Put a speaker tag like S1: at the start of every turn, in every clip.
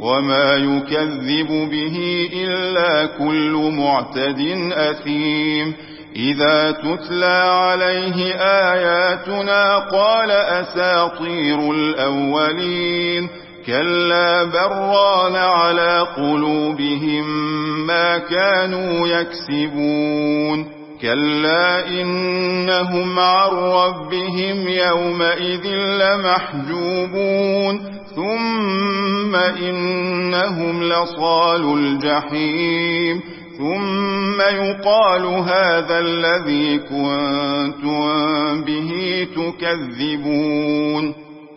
S1: وما يكذب به إلا كل معتد أثيم إذا تتلى عليه آياتنا قال أساطير الأولين كلا بران على قلوبهم ما كانوا يكسبون كلا إنهم عن ربهم يومئذ لمحجوبون ثم إنهم لصال الجحيم. ثم يقال هذا الذي كنتم به تكذبون.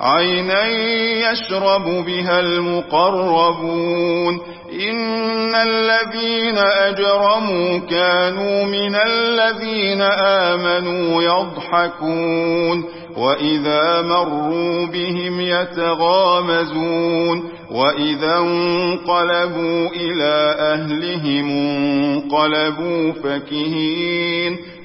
S1: عينا يشرب بها المقربون. إن الذين أجرموا كانوا من الذين آمنوا يضحكون. وإذا مروا بهم يتغامزون. وإذا انقلبوا إلى أهلهم انقلبوا فكهين.